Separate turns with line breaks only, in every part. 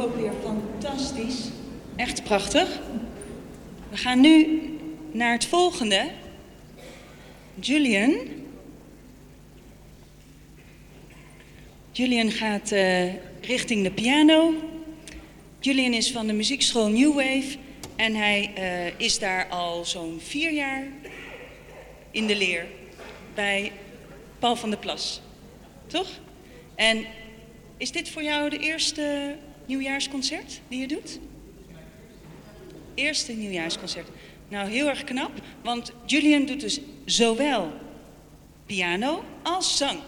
ook weer fantastisch. Echt prachtig. We gaan nu naar het volgende. Julian. Julian gaat eh, richting de piano. Julian is van de muziekschool New Wave en hij eh, is daar al zo'n vier jaar in de leer bij Paul van der Plas. Toch? En is dit voor jou de eerste nieuwjaarsconcert die je doet? Eerste nieuwjaarsconcert. Nou, heel erg knap, want Julian doet dus zowel piano als zang.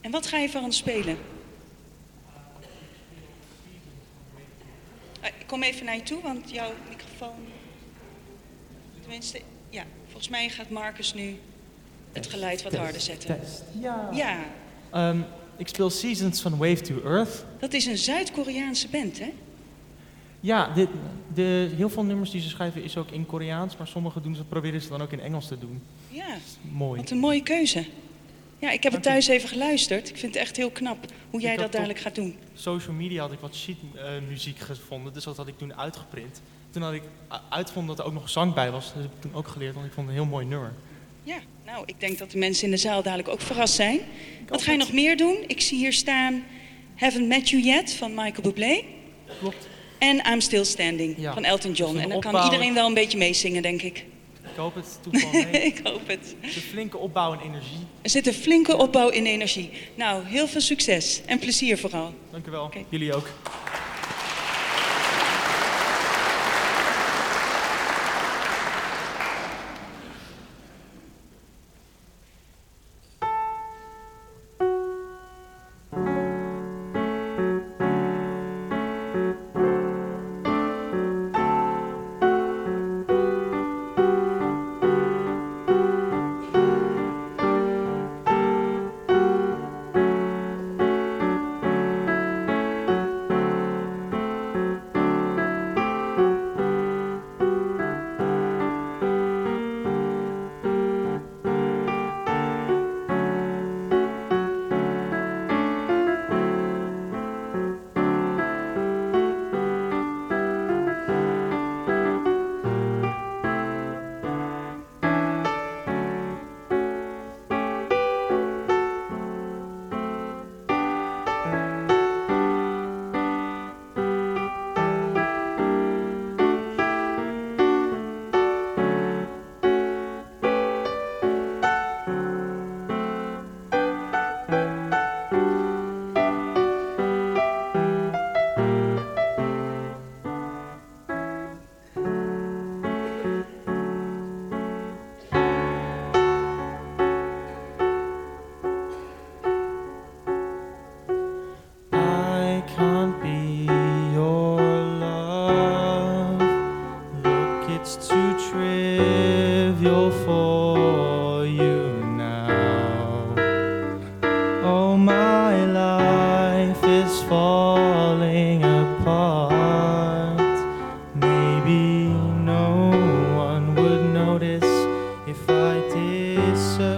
En wat ga je voor ons spelen? Eh, Ik kom even naar je toe, want jouw microfoon. Tenminste, ja, volgens mij gaat Marcus nu het geluid wat harder zetten.
Test. Ja.
Ja,
Ehm, ik speel Seasons van Wave to Earth.
dat is een Zuid-Koreaanse band, hè?
Ja, dit, de, heel veel nummers die ze schrijven is ook in Koreaans, maar sommige doen ze, proberen ze dan ook in Engels te doen.
Ja,
Mooi.
wat een mooie keuze. Ja, ik heb het thuis even geluisterd. Ik vind het echt heel knap hoe jij dat dadelijk gaat doen.
Social media had ik wat sheet eh, muziek gevonden, dus dat had ik toen uitgeprint. Toen had ik u- uitgevonden dat er ook nog zang bij was, dat heb ik toen ook geleerd, want ik vond het een heel mooi nummer.
Ja, nou, ik denk dat de mensen in de zaal dadelijk ook verrast zijn. Wat ga je nog meer doen? Ik zie hier staan Haven't Met You Yet van Michael Bublé.
Klopt.
En I'm Still Standing
Ja.
van Elton John. En dan kan iedereen wel een beetje meezingen, denk ik.
Ik hoop het toeval mee.
ik hoop het.
De flinke opbouw en energie.
Er zit een flinke opbouw in energie. Nou, heel veel succes en plezier vooral.
Dank u wel. Jullie ook. Notice if I disappeared.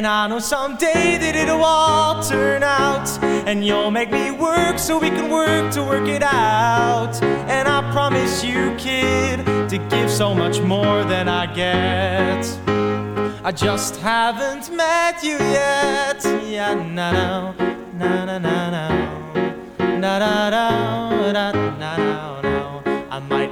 And I know someday that it'll all turn out. And you'll make me work so we can work to work it out. And I promise you, kid, to give so much more than I get. I just haven't met you yet. Yeah, na na na na na na na na na na na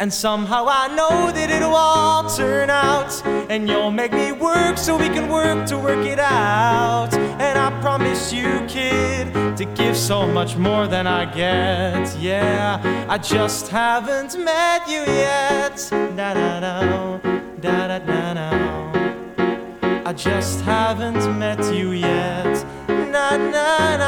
And somehow I know that it'll all turn out. And you'll make me work so we can work to work it out. And I promise you, kid, to give so much more than I get. Yeah, I just haven't met you yet. Da da da, da da da da. I just haven't met you yet. Na na na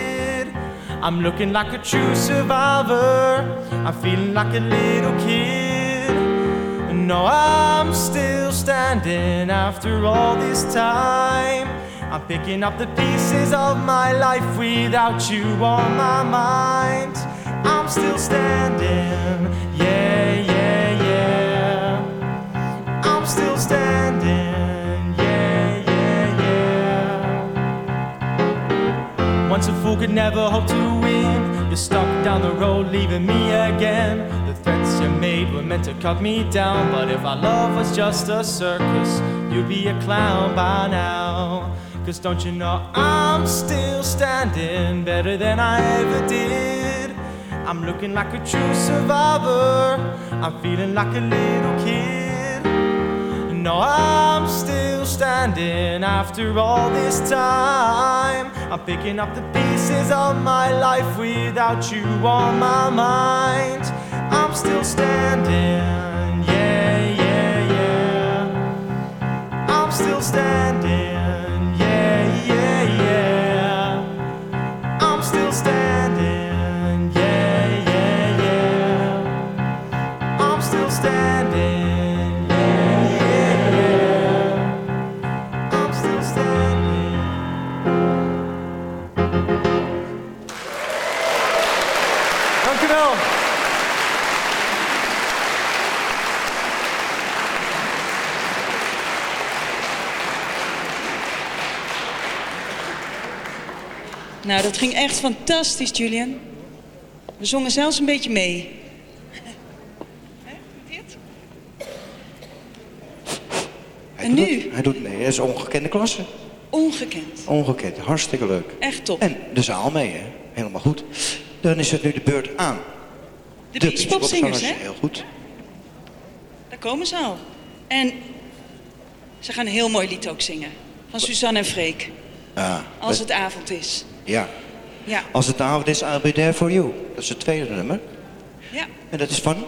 I'm looking like a true survivor. I'm feeling like a little kid. No, I'm still standing after all this time. I'm picking up the pieces of my life without you on my mind. I'm still standing, yeah, yeah, yeah. I'm still standing, yeah. Once a fool could never hope to win. You're stuck down the road, leaving me again. The threats you made were meant to cut me down. But if our love was just a circus, you'd be a clown by now. Cause don't you know I'm still standing better than I ever did? I'm looking like a true survivor. I'm feeling like a little kid. No, I'm still standing after all this time. I'm picking up the pieces of my life without you on my mind. I'm still standing, yeah, yeah, yeah. I'm still standing,
Nou, dat ging echt fantastisch, Julian. We zongen zelfs een beetje mee.
Hij
En
doet
nu?
het. Hij doet mee. Hij is ongekende klasse.
Ongekend.
Ongekend. Hartstikke leuk.
Echt top.
En de zaal mee, hè? Helemaal goed. Dan is het nu de beurt aan.
De Beachpopzingers, hè?
Heel goed.
Daar komen ze al. En ze gaan een heel mooi lied ook zingen. Van Suzanne en Freek.
Ah,
Als het avond is.
Ja.
Ja.
Als het avond is, I'll be there for you. Dat is het tweede nummer.
Ja,
En dat is van?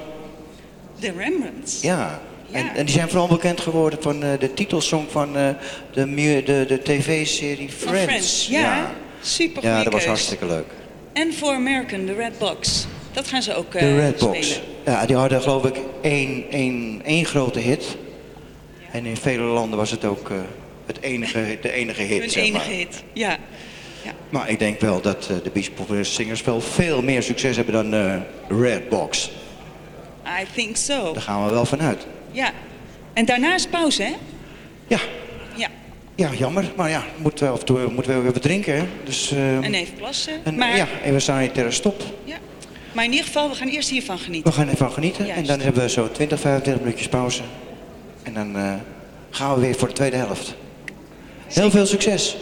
de Rembrandts.
Ja.
Ja.
En, en die zijn vooral bekend geworden van eh, de titelsong van eh, de, de, de tv-serie
Van
Friends.
Friends. Ja, super
Ja, dat was hartstikke leuk.
En For American, de Red Box. Dat gaan ze ook
De
eh,
Red Box. Ja, die hadden geloof ik één, één, één grote hit. En in vele landen was het ook het enige, de enige hit. Zeg
enige
maar.
hit. Ja. Ja.
Maar ik denk wel dat eh, de Beach Boys zingers wel veel meer succes hebben dan eh Red Box.
I think so.
Daar gaan we wel vanuit.
Ja. En daarna is pauze, hè?
Ja,
Ja.
ja jammer. Maar ja, moeten we af en toe moeten we ook even drinken. Hè? Dus, eh,
En even plassen.
en,
maar,
ja, even sanitaire stop.
ja. maar in ieder geval, we gaan eerst hiervan
We
genieten.
gaan ervan genieten.
Juist.
En dan hebben we zo 20, 25 minuutjes pauze. En dan eh, gaan we weer voor de tweede helft. Heel veel succes.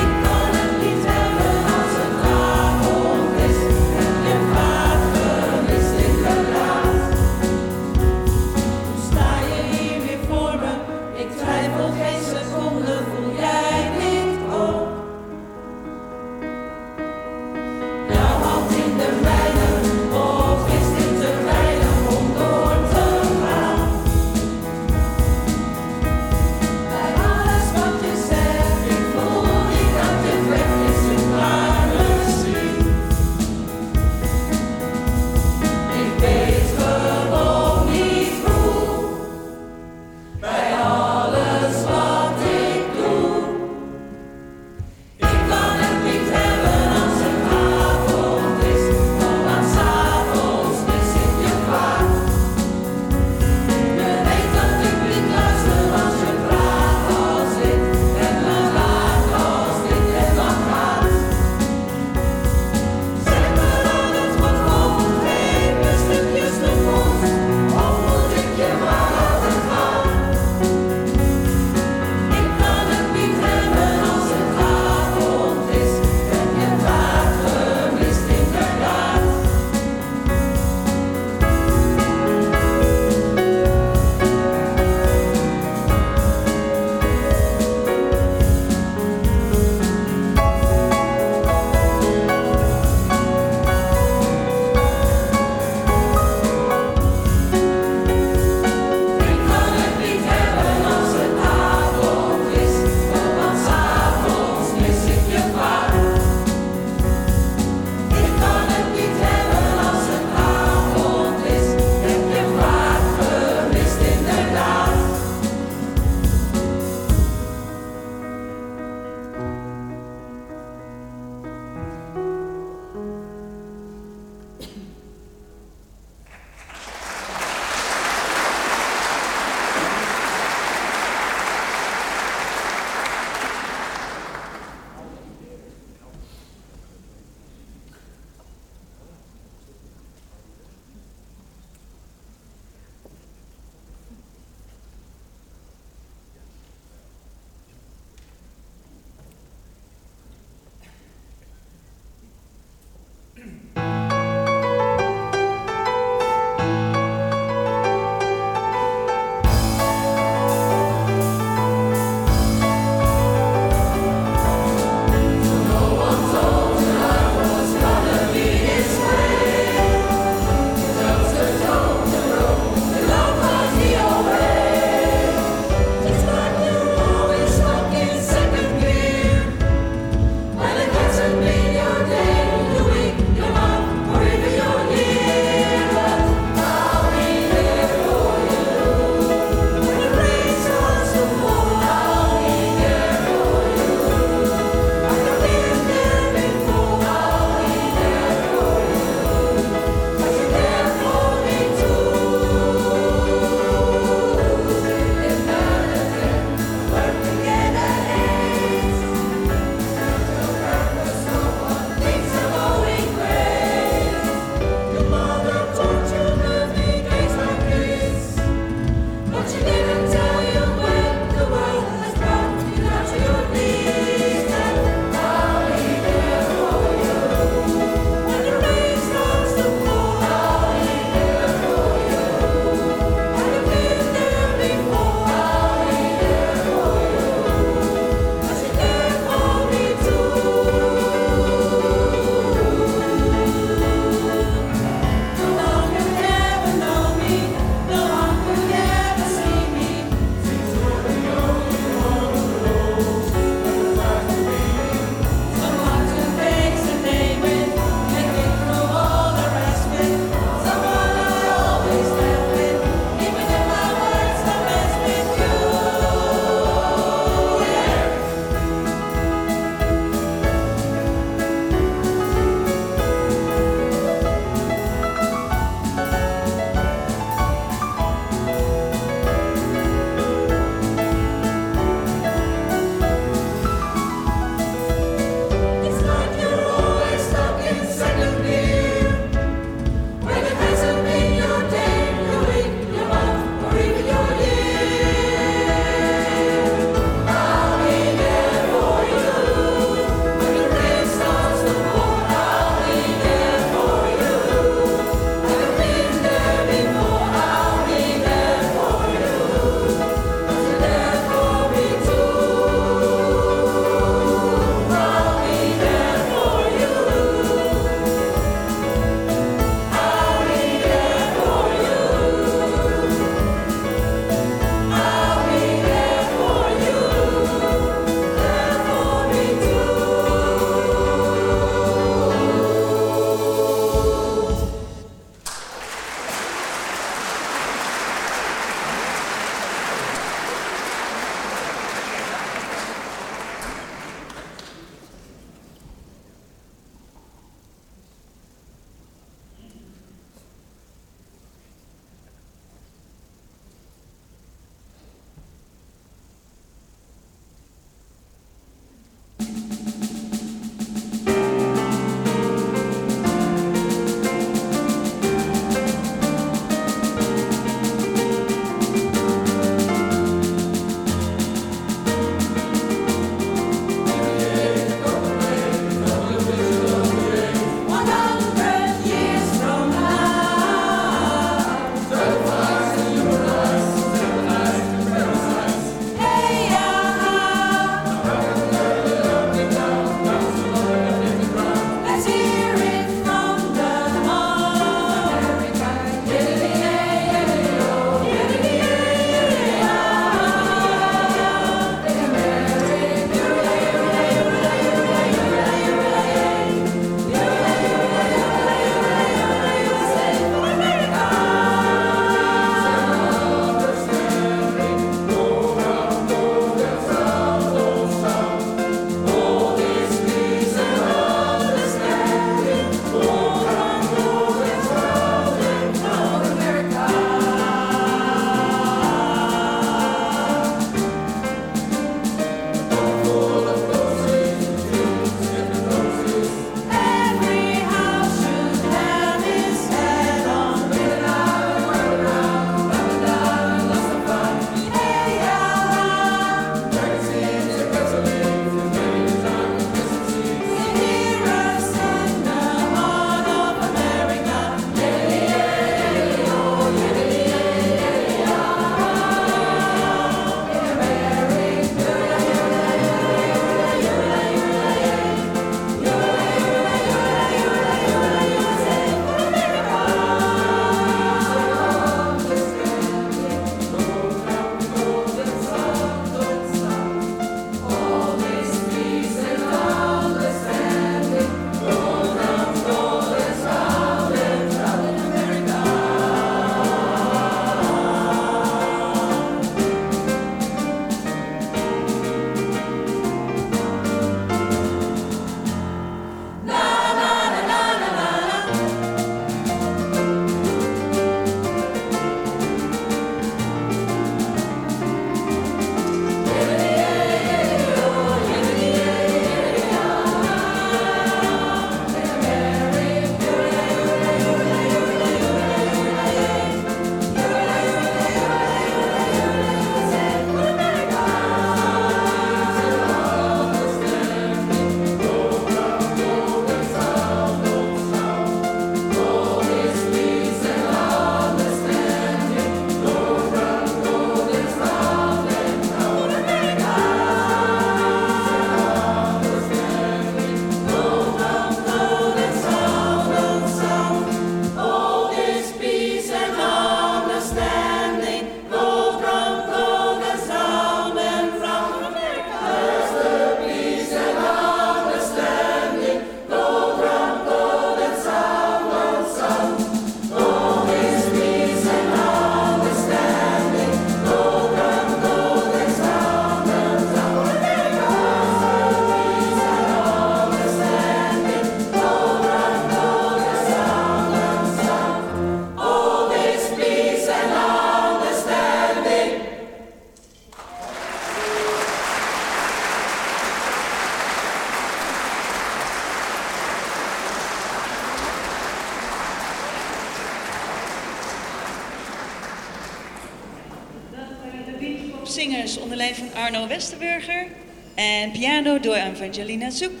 Door Evangelina Zoek.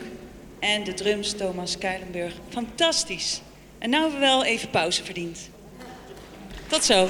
En de drums Thomas Kuilenburg. Fantastisch. En nou hebben we wel even pauze verdiend. Tot zo.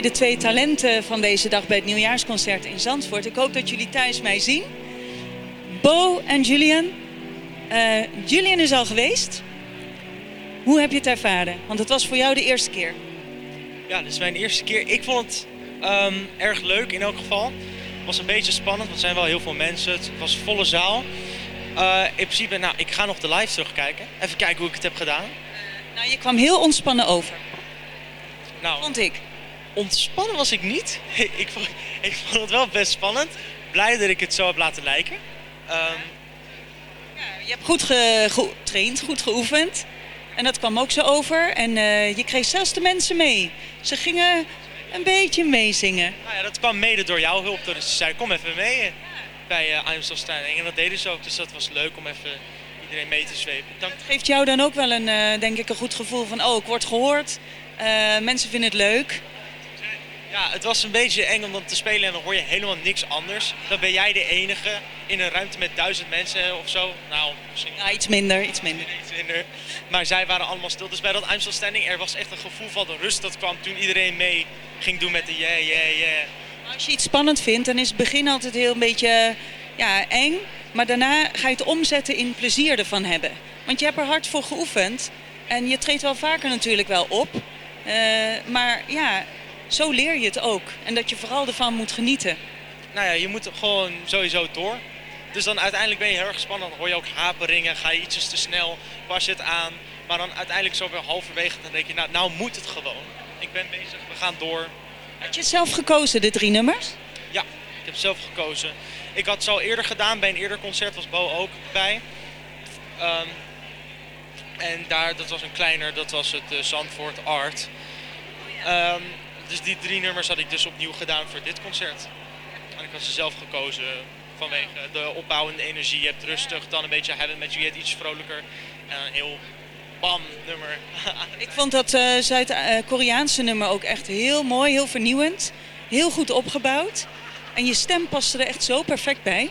Bij de twee talenten van deze dag bij het nieuwjaarsconcert in Zandvoort. Ik hoop dat jullie thuis mij zien. Bo en Julian. Eh, Julian is al geweest. Hoe heb je het ervaren? Want het was voor jou de eerste keer.
Ja, dit is mijn eerste keer. Ik vond het ehm, erg leuk in elk geval. Het was een beetje spannend, want er zijn wel heel veel mensen. Het was een volle zaal. Eh, in principe, nou, ik ga nog de live terugkijken. Even kijken hoe ik het heb gedaan.
Nou, je kwam heel ontspannen over,
Nou,
vond ik.
Ontspannen was ik niet. ik, vond, ik vond het wel best spannend. Blij dat ik het zo heb laten lijken. Ehm,
Je hebt goed ge- getraind, goed geoefend. En dat kwam ook zo over. En eh, je kreeg zelfs de mensen mee. Ze gingen een beetje meezingen.
nou ja, dat kwam mede door jouw hulp. Dus ze zei, kom even mee eh, bij uh, I'm So Standing. En dat deden ze ook, dus dat was leuk om even iedereen mee te zwepen. Dank.
Geeft jou dan ook wel een, eh, denk ik, een goed gevoel van... oh, ik word gehoord, eh, mensen vinden het leuk.
Ja, het was een beetje eng om dan te spelen en dan hoor je helemaal niks anders. Dan ben jij de enige in een ruimte met duizend mensen of zo. Nou, misschien
Ja, iets minder, iets minder.
iets minder. Maar zij waren allemaal stil. Dus bij dat I'm Still Standing, er was echt een gevoel van de rust dat kwam toen iedereen mee ging doen met de yeah, yeah, yeah.
Als je iets spannend vindt, dan is het begin altijd heel een beetje ja, eng. Maar daarna ga je het omzetten in plezier ervan hebben. Want je hebt er hard voor geoefend. En je treedt wel vaker natuurlijk wel op. Eh, maar ja, zo leer je het ook. En dat je vooral ervan moet genieten.
Nou ja, je moet er gewoon sowieso door. Dus dan uiteindelijk ben je heel erg gespannen. Dan hoor je ook haperingen, ga je ietsjes te snel, pas je het aan. Maar dan uiteindelijk zo weer halverwege, dan denk je, nou, nou moet het gewoon. Ik ben bezig, we gaan door.
Had je zelf gekozen, de drie nummers?
Ja, ik heb zelf gekozen. Ik had het al eerder gedaan, bij een eerder concert was Bo ook bij. Ehm, en daar, dat was een kleiner, dat was het eh, Zandvoort Art. Ehm, dus die drie nummers had ik dus opnieuw gedaan voor dit concert. En ik had ze zelf gekozen vanwege de opbouwende energie. Je hebt rustig, dan een beetje hebben met hebt iets vrolijker. En een heel bam nummer.
Ik vond dat eh, Zuid-Koreaanse nummer ook echt heel mooi, heel vernieuwend. Heel goed opgebouwd. En je stem paste er echt zo perfect bij.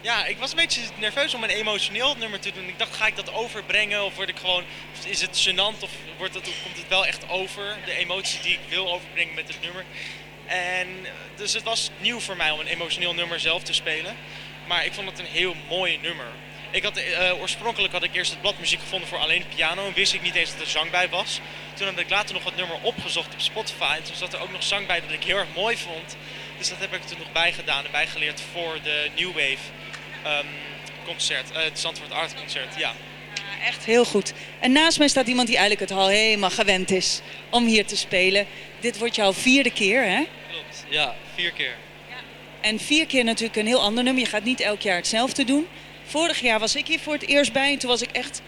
Ja, ik was een beetje nerveus om een emotioneel nummer te doen. Ik dacht, ga ik dat overbrengen of word ik gewoon, is het gênant of wordt het, komt het wel echt over? De emotie die ik wil overbrengen met het nummer. En dus het was nieuw voor mij om een emotioneel nummer zelf te spelen. Maar ik vond het een heel mooi nummer. Ik had, eh, oorspronkelijk had ik eerst het blad muziek gevonden voor alleen piano en wist ik niet eens dat er zang bij was. Toen had ik later nog het nummer opgezocht op Spotify en toen zat er ook nog zang bij dat ik heel erg mooi vond. Dus dat heb ik toen nog bij gedaan en bijgeleerd voor de New Wave ehm, concert, eh, het Zandvoort Art concert, ja.
Ja, echt heel goed. En naast mij staat iemand die eigenlijk het al helemaal gewend is om hier te spelen. Dit wordt jouw vierde keer, hè?
Klopt, ja, vier keer.
En vier keer natuurlijk een heel ander nummer. Je gaat niet elk jaar hetzelfde doen. Vorig jaar was ik hier voor het eerst bij en toen was ik echt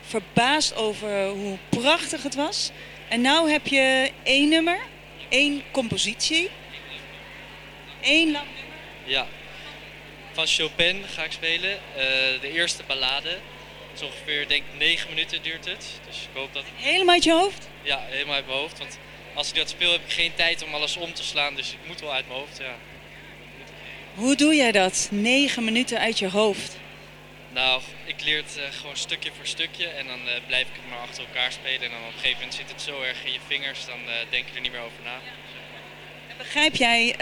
verbaasd over hoe prachtig het was. En nu heb je één nummer, één compositie, één lang nummer.
Ja. Van Chopin ga ik spelen. Eh, de eerste ballade. Het is ongeveer, denk ik, negen minuten duurt het. Dus ik hoop dat...
Helemaal uit je hoofd?
Ja, helemaal uit mijn hoofd. Want als ik dat speel heb ik geen tijd om alles om te slaan. Dus ik moet wel uit mijn hoofd, ja.
Hoe doe jij dat? Negen minuten uit je hoofd.
Nou, ik leer het eh, gewoon stukje voor stukje. En dan eh, blijf ik het maar achter elkaar spelen. En dan op een gegeven moment zit het zo erg in je vingers. Dan denk je er niet meer over na.
Begrijp jij,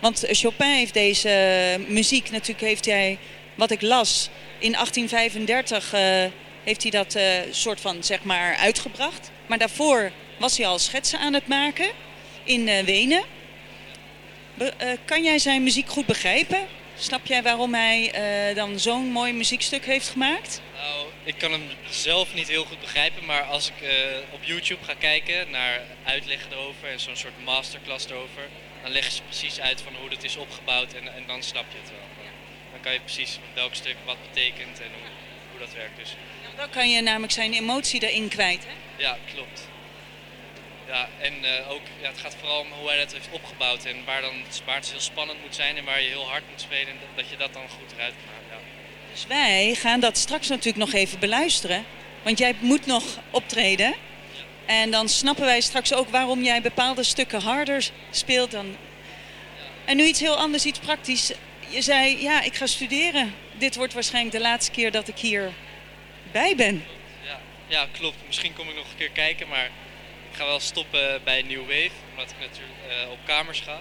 want Chopin heeft deze muziek natuurlijk, heeft hij, wat ik las, in 1835 eh, heeft hij dat eh, soort van, zeg maar, uitgebracht. Maar daarvoor was hij al schetsen aan het maken in eh, Wenen. Kan jij zijn muziek goed begrijpen? Snap jij waarom hij dan zo'n mooi muziekstuk heeft gemaakt?
Nou, ik kan hem zelf niet heel goed begrijpen, maar als ik op YouTube ga kijken naar uitleggen erover en zo'n soort masterclass erover, dan leggen ze precies uit van hoe het is opgebouwd en, en dan snap je het wel. Dan, dan kan je precies welk stuk wat betekent en hoe, hoe dat werkt. Dus
Dan kan je namelijk zijn emotie erin kwijt. Hè?
ja, klopt. Ja, en eh, ook, ja, het gaat vooral om hoe hij dat heeft opgebouwd en waar, dan, waar het heel spannend moet zijn en waar je heel hard moet spelen en dat, dat je dat dan goed eruit kan halen. Ja.
Dus wij gaan dat straks natuurlijk nog even beluisteren. Want jij moet nog optreden. En dan snappen wij straks ook waarom jij bepaalde stukken harder speelt dan. En nu iets heel anders, iets praktisch. Je zei, ja, ik ga studeren. Dit wordt waarschijnlijk de laatste keer dat ik hier bij ben.
Ja, ja, klopt. Misschien kom ik nog een keer kijken, maar ik ga wel stoppen bij New Wave, omdat ik natuurlijk eh, op kamers ga.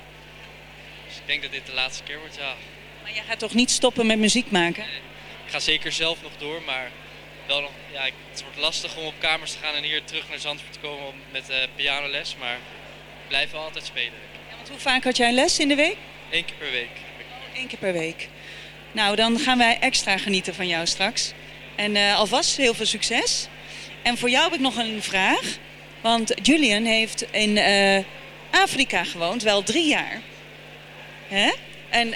Dus ik denk dat dit de laatste keer wordt, ja.
Maar jij gaat toch niet stoppen met muziek maken?
Ik ga zeker zelf nog door, maar wel nog, ja, het wordt lastig om op kamers te gaan en hier terug naar Zandvoort te komen om- met eh, pianoles, maar ik blijf wel altijd spelen.
Ja, want hoe vaak had jij les in de week?
Eén keer per week.
Eén keer per week. Nou, dan gaan wij extra genieten van jou straks. En eh, alvast heel veel succes. En voor jou heb ik nog een vraag. Want Julian heeft in eh, Afrika gewoond, wel drie jaar. Hè? En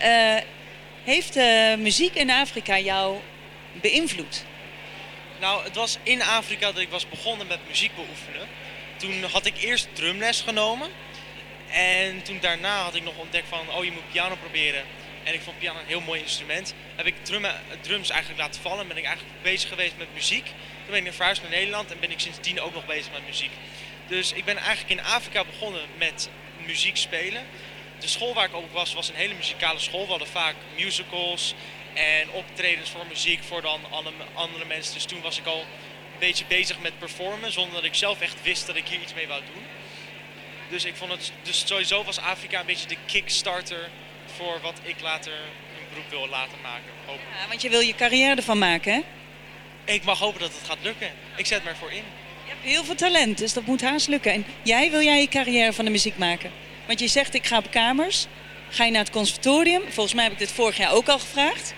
heeft de muziek in Afrika jou beïnvloed?
Nou, het was in Afrika dat ik was begonnen met muziek beoefenen. Toen had ik eerst drumles genomen. En toen daarna had ik nog ontdekt van, oh je moet piano proberen. En ik vond piano een heel mooi instrument. Heb ik drummen, drums eigenlijk laten vallen. en Ben ik eigenlijk bezig geweest met muziek. Toen ben ik verhuisd naar Nederland en ben ik sindsdien ook nog bezig met muziek. Dus ik ben eigenlijk in Afrika begonnen met muziek spelen. De school waar ik ook was, was een hele muzikale school. We hadden vaak musicals en optredens voor muziek voor dan andere, andere mensen. Dus toen was ik al een beetje bezig met performen, zonder dat ik zelf echt wist dat ik hier iets mee wou doen. Dus ik vond het, dus sowieso was Afrika een beetje de kickstarter voor wat ik later een beroep wil laten maken.
Ja, want je wil je carrière ervan maken, hè?
Ik mag hopen dat het gaat lukken. Ik zet me ervoor in.
Je hebt heel veel talent, dus dat moet haast lukken. En jij wil jij je carrière van de muziek maken? Want je zegt, ik ga op kamers. Ga je naar het conservatorium? Volgens mij heb ik dit vorig jaar ook al gevraagd.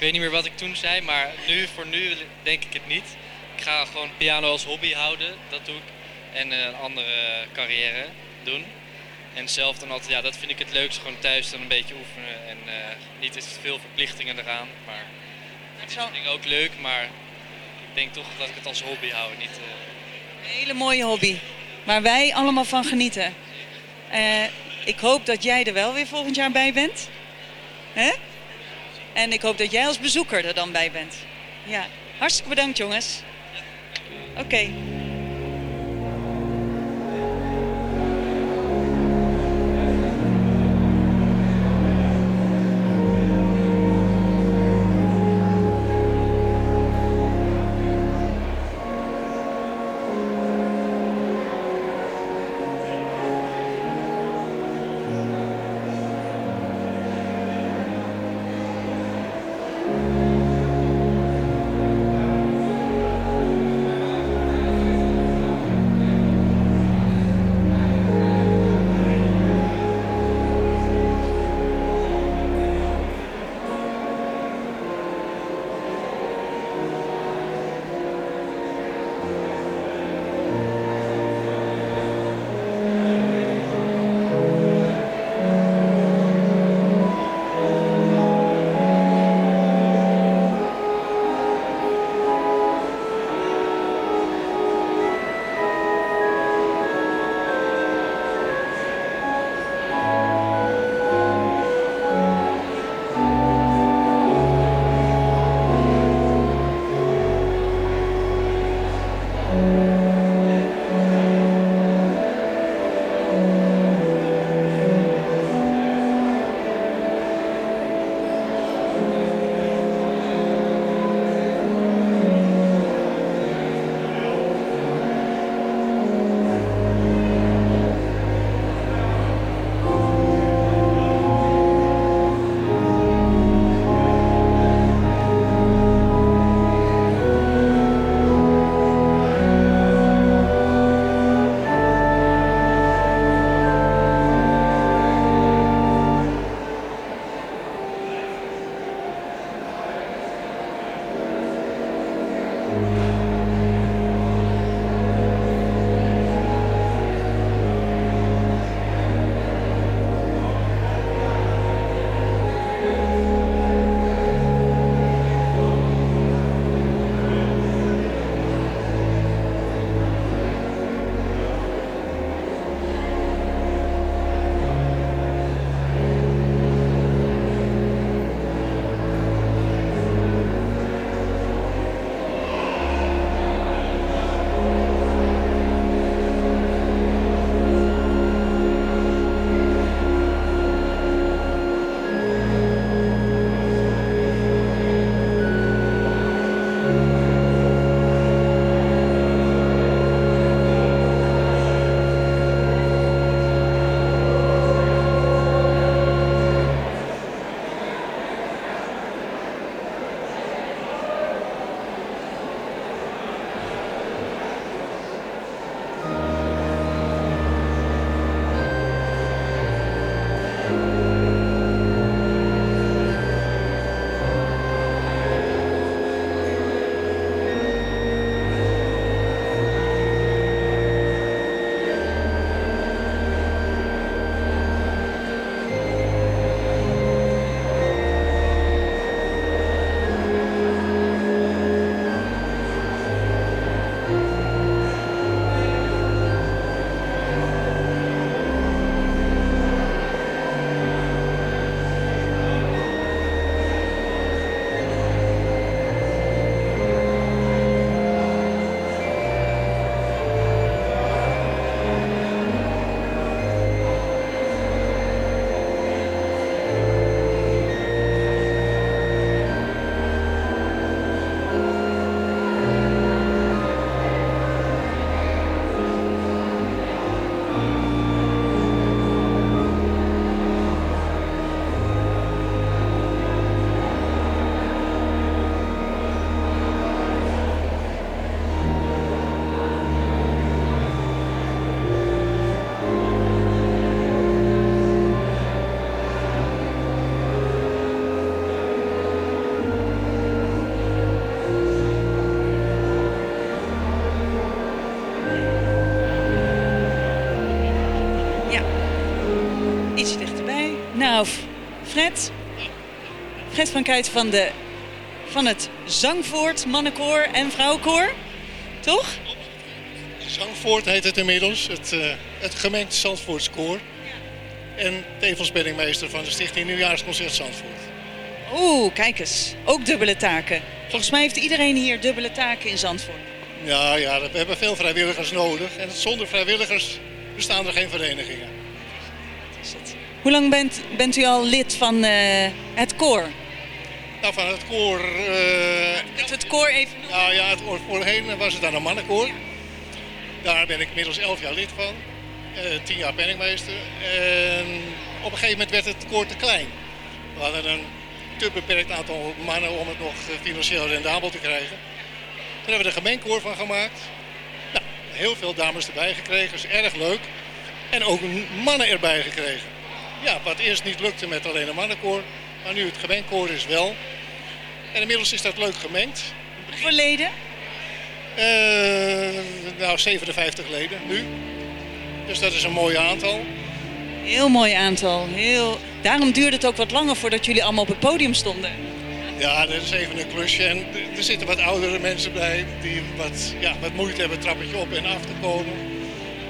Ik weet niet meer wat ik toen zei, maar nu, voor nu denk ik het niet. Ik ga gewoon piano als hobby houden, dat doe ik. En eh, een andere carrière doen. En zelf dan altijd, ja, dat vind ik het leukste, gewoon thuis dan een beetje oefenen. En eh, niet te veel verplichtingen eraan. Maar het is vind ik ook leuk, maar ik denk toch dat ik het als hobby hou. Niet, eh,
Een hele mooie hobby. Waar wij allemaal van genieten. Ik hoop dat jij er wel weer volgend jaar bij bent. Hè? En ik hoop dat jij als bezoeker er dan bij bent. Ja, hartstikke bedankt jongens. Oké. Fred van Kuit van, de, van het Zangvoort mannenkoor en vrouwenkoor. Toch?
Zangvoort heet het inmiddels, het, eh, het gemengd Zandvoorts koor. En tevens penningmeester van de Stichting Nieuwjaarsconcert Zandvoort.
Oeh, kijk eens. Ook dubbele taken. Volgens mij heeft iedereen hier dubbele taken in Zandvoort.
Ja, ja, we hebben veel vrijwilligers nodig. En zonder vrijwilligers bestaan er geen verenigingen.
Hoe lang bent, bent u al lid van eh, het koor?
Nou, van het koor... eh,
Het, koor even noemen.
nou ja, het voorheen was het dan een mannenkoor. Daar ben ik inmiddels 11 jaar lid van. eh 10 jaar penningmeester. En op een gegeven moment werd het koor te klein. We hadden een te beperkt aantal mannen om het nog eh, financieel rendabel te krijgen. Toen hebben we er een gemeenkoor van gemaakt. Nou, heel veel dames erbij gekregen, is erg leuk. En ook mannen erbij gekregen. Ja, wat eerst niet lukte met alleen een mannenkoor, maar nu het gemeenkoor is wel. En inmiddels is dat leuk gemengd.
Hoeveel leden?
Eh, nou, 57 leden nu. Dus dat is een mooi aantal.
Heel mooi aantal. Heel... Daarom duurde het ook wat langer voordat jullie allemaal op het podium stonden.
Ja, dat is even een klusje. En er- zitten wat oudere mensen bij die wat, ja, wat moeite hebben trappetje op en af te komen.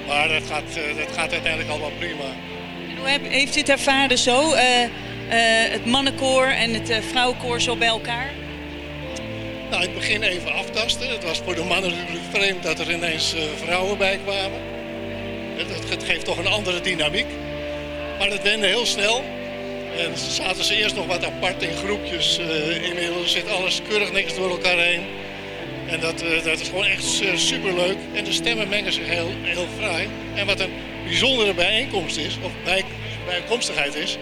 Maar dat gaat, eh, dat gaat uiteindelijk allemaal prima.
En hoe heeft u het ervaren zo? eh, het mannenkoor en het eh, vrouwenkoor zo bij elkaar?
Nou, begin even aftasten. Het was voor de mannen natuurlijk vreemd dat er ineens eh, vrouwen bij kwamen. Het, geeft toch een andere dynamiek. Maar het wende heel snel. En zaten ze eerst nog wat apart in groepjes. eh, inmiddels zit alles keurig niks door elkaar heen. En dat, eh, dat is gewoon echt superleuk. En de stemmen mengen zich heel, heel fraai. En wat een bijzondere bijeenkomst is, of bij, bijeenkomstigheid is,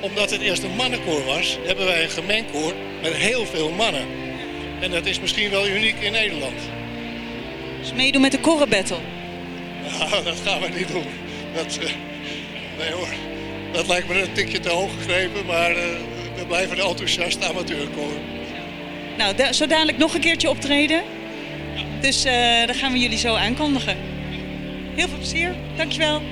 omdat het eerst een mannenkoor was, hebben wij een gemeenkoor met heel veel mannen. En dat is misschien wel uniek in Nederland.
Dus meedoen met de korenbattle.
Nou, dat gaan we niet doen. Dat, eh, nee hoor, dat lijkt me een tikje te hoog gegrepen, maar eh, we blijven een enthousiast amateurkoor.
Nou, da- zo dadelijk nog een keertje optreden. Dus dat gaan we jullie zo aankondigen. Heel veel plezier. Dankjewel.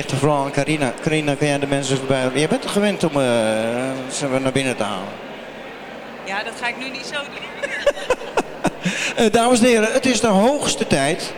Ligt er vooral aan Carina. Carina, kan jij de mensen voorbij... Jij bent er gewend om eh, ze naar binnen te halen.
Ja, dat ga ik nu niet zo doen.
Eh, dames en heren, het is de hoogste tijd.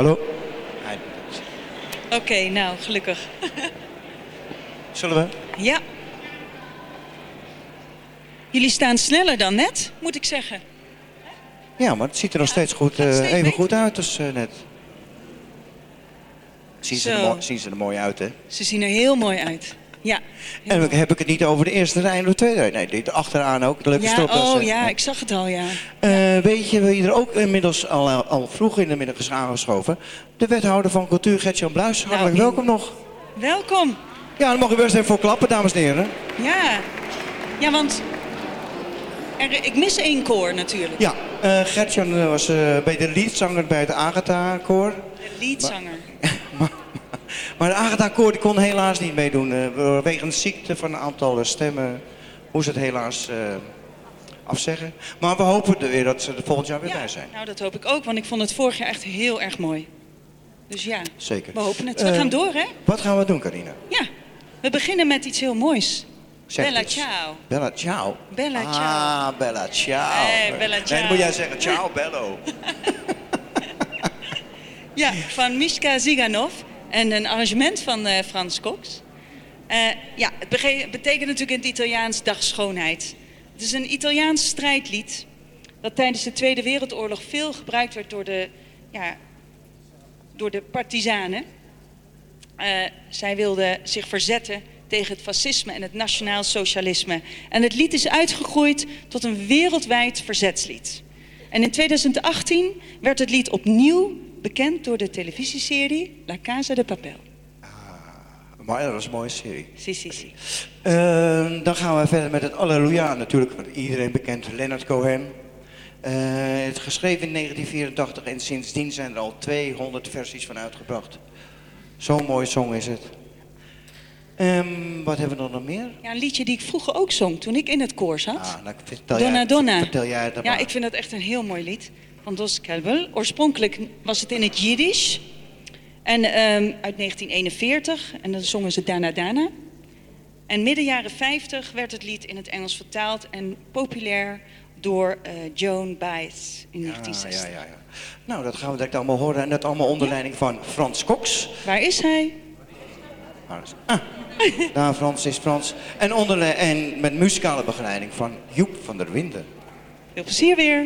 Hallo?
Oké, nou, gelukkig.
Zullen we?
Ja. Jullie staan sneller dan net, moet ik zeggen.
Ja, maar het ziet er nog steeds goed, eh,
steeds
even
beter.
goed uit als eh, net. Zien ze, er zien ze er mooi uit, hè?
Ze zien er heel mooi uit.
En dan heb ik het niet over de eerste rij en de tweede rij. Nee, dit achteraan ook. De leuke
Ja,
stropdas.
oh ja, ik zag het al, ja.
Eh, weet je wie er ook inmiddels al, eh, al vroeg in de middag is aangeschoven? De wethouder van cultuur, Gertjan Bluis. Hartelijk
Nou,
welkom nog.
Welkom.
Ja, dan mag u best even voor klappen, dames en heren.
Ja. Ja, want er, ik mis één koor natuurlijk.
Ja, eh Gertjan was eh, bij de liedzanger bij het Agatha-koor.
De leadzanger.
Maar, maar de die kon helaas niet meedoen. eh, wegens ziekte van een aantal eh, stemmen moest het helaas eh, afzeggen. Maar we hopen er weer dat ze er volgend jaar weer
Ja,
bij zijn.
nou dat hoop ik ook, want ik vond het vorig jaar echt heel erg mooi. Dus ja,
Zeker.
we hopen het. We gaan door, hè?
Wat gaan we doen, Carina?
Ja. We beginnen met iets heel moois.
Zeg
Bella
eens.
ciao.
Bella ciao.
Bella ciao.
Ah, Bella ciao.
Hey, Bella
Nee,
ciao.
dan moet jij zeggen ciao bello.
Ja, van Mishka Ziganov en een arrangement van eh, Frans Cox. Eh, ja, het betekent natuurlijk in het Italiaans dag schoonheid. Het is een Italiaans strijdlied dat tijdens de Tweede Wereldoorlog veel gebruikt werd door de, ja, door de partizanen. Eh, zij wilden zich verzetten tegen het fascisme en het nationaal socialisme. En het lied is uitgegroeid tot een wereldwijd verzetslied. En in 2018 werd het lied opnieuw bekend door de televisieserie La Casa de Papel.
Maar dat was een mooie serie.
Si, si, si.
Eh, dan gaan we verder met het Alleluia natuurlijk, wat iedereen bekend, Leonard Cohen. Eh, het geschreven in 1984 en sindsdien zijn er al 200 versies van uitgebracht. Zo'n mooie song is het. Ehm, wat hebben we nog meer?
Ja, een liedje die ik vroeger ook zong toen ik in het koor zat.
Ah, nou, vertel
Donna
jij,
Donna.
Vertel jij het dan
Ja,
maar.
ik vind dat echt een heel mooi lied van Dos Kelbel. Oorspronkelijk was het in het Jiddisch. En ehm, uit 1941. En dan zongen ze Dana Dana. En midden jaren 50 werd het lied in het Engels vertaald en populair door eh, Joan Baez in
Ja,
1960.
ja, ja, ja. Nou, dat gaan we direct allemaal horen. En dat allemaal onder leiding van Frans Cox.
Waar is hij?
Waar is- Ah, daar Frans is Frans. En, onder, en met muzikale begeleiding van Joep van der Winden.
Veel plezier weer.